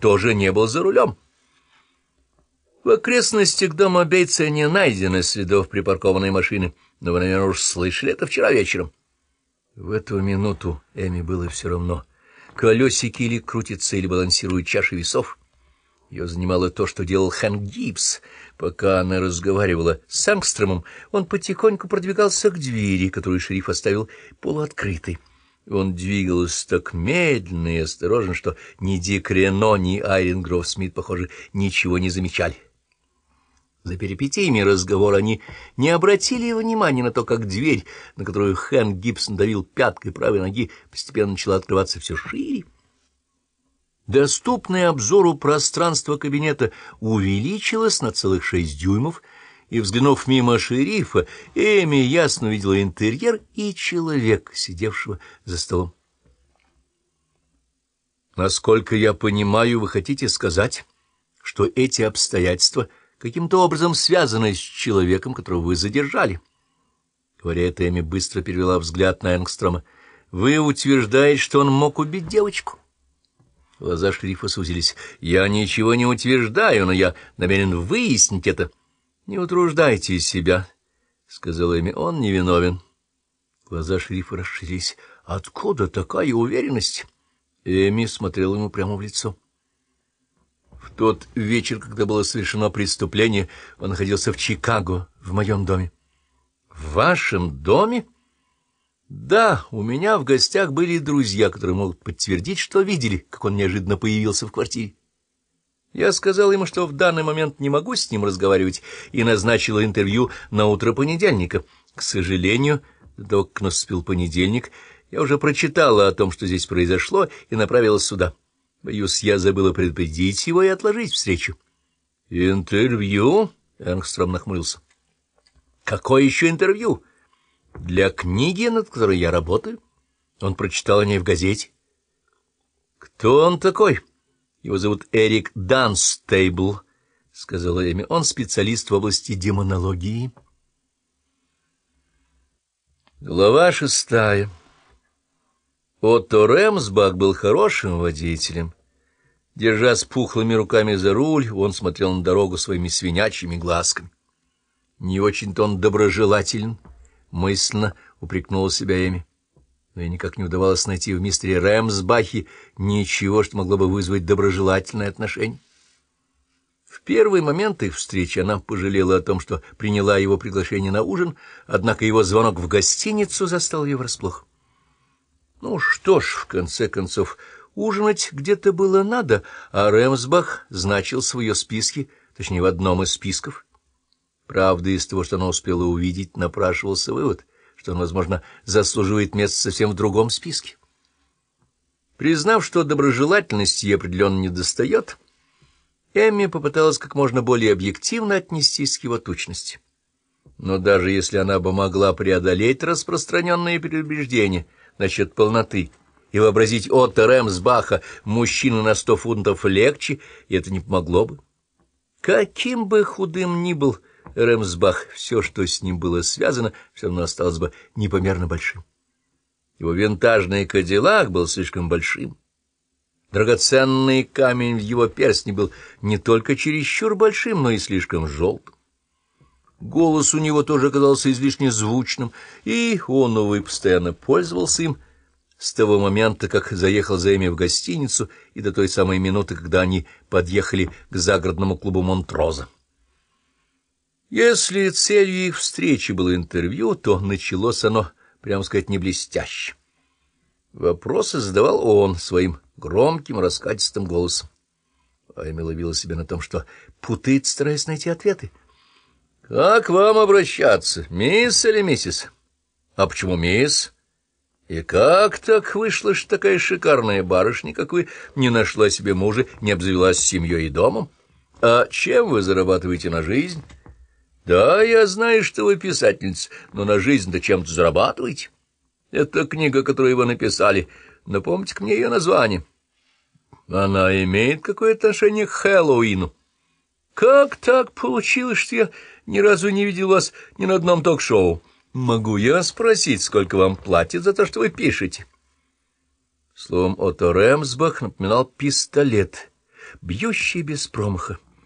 тоже не был за рулем. В окрестностях дома Бейтса не найдено следов припаркованной машины, но вы, наверное, уж слышали это вчера вечером. В эту минуту Эми было все равно. Колесики или крутятся, или балансируют чаши весов. Ее занимало то, что делал Хэнк Гибс. Пока она разговаривала с Ангстромом, он потихоньку продвигался к двери, которую шериф оставил полуоткрытой. Он двигался так медленно и осторожно, что ни Дик Рено, ни Айрин Смит, похоже, ничего не замечали. За перипетиями разговора они не обратили внимания на то, как дверь, на которую Хэнк Гибсон давил пяткой правой ноги, постепенно начала открываться все шире. Доступное обзору пространство кабинета увеличилось на целых шесть дюймов, и, взглянув мимо шерифа, Эми ясно увидела интерьер и человека, сидевшего за столом. «Насколько я понимаю, вы хотите сказать, что эти обстоятельства каким-то образом связаны с человеком, которого вы задержали?» Говоря это, Эми быстро перевела взгляд на Энгстрома. «Вы утверждаете, что он мог убить девочку?» Глаза шерифа сузились. «Я ничего не утверждаю, но я намерен выяснить это». «Не утруждайте себя», — сказала Эми. «Он невиновен». Глаза шерифа расширились. «Откуда такая уверенность?» Эми смотрела ему прямо в лицо. В тот вечер, когда было совершено преступление, он находился в Чикаго, в моем доме. — В вашем доме? — да, у меня в гостях были друзья, которые могут подтвердить, что видели, как он неожиданно появился в квартире. Я сказал ему, что в данный момент не могу с ним разговаривать, и назначила интервью на утро понедельника. К сожалению, до наступил понедельник, я уже прочитала о том, что здесь произошло, и направилась сюда. Боюсь, я забыла предупредить его и отложить встречу. «Интервью?» — Энгстром нахмурился. «Какое еще интервью?» Для книги, над которой я работаю. Он прочитал о ней в газете. Кто он такой? Его зовут Эрик Данстейбл, — сказала Эми. Он специалист в области демонологии. Глава шестая. Отто Рэмсбах был хорошим водителем. Держась пухлыми руками за руль, он смотрел на дорогу своими свинячьими глазками. Не очень-то он доброжелателен, —— мысленно упрекнула себя Эми. Но ей никак не удавалось найти в мистере Рэмсбахе ничего, что могло бы вызвать доброжелательное отношение. В первый момент их встречи она пожалела о том, что приняла его приглашение на ужин, однако его звонок в гостиницу застал ее врасплох. Ну что ж, в конце концов, ужинать где-то было надо, а Рэмсбах значил в ее списке, точнее, в одном из списков — Правда, из того, что она успела увидеть, напрашивался вывод, что он, возможно, заслуживает места совсем в другом списке. Признав, что доброжелательности ей определенно не достает, Эмми попыталась как можно более объективно отнестись к его тучности. Но даже если она бы могла преодолеть распространенные предубеждения насчет полноты и вообразить Отто Рэмсбаха мужчину на сто фунтов легче, это не помогло бы. Каким бы худым ни был Рэмсбах, все, что с ним было связано, все равно осталось бы непомерно большим. Его винтажный кадиллак был слишком большим. Драгоценный камень в его перстне был не только чересчур большим, но и слишком желтым. Голос у него тоже оказался излишне звучным, и он, увы, постоянно пользовался им с того момента, как заехал за ими в гостиницу, и до той самой минуты, когда они подъехали к загородному клубу Монтроза. Если целью их встречи было интервью, то началось оно, прямо сказать, не блестяще. Вопросы задавал он своим громким, раскатистым голосом. А Эми ловила себя на том, что путает, стараясь найти ответы. — Как вам обращаться, мисс или миссис? — А почему мисс? — И как так вышло, что такая шикарная барышня, как вы, не нашла себе мужа, не обзавелась семьей и домом? А чем вы зарабатываете на жизнь? — да, я знаю, что вы писательница, но на жизнь-то чем-то зарабатываете. Это книга, которую вы написали. Напомните-ка мне ее название. Она имеет какое-то отношение к Хэллоуину. Как так получилось, что я ни разу не видел вас ни на одном ток-шоу? Могу я спросить, сколько вам платят за то, что вы пишете? Словом, Отто Рэмсбах напоминал пистолет, бьющий без промаха.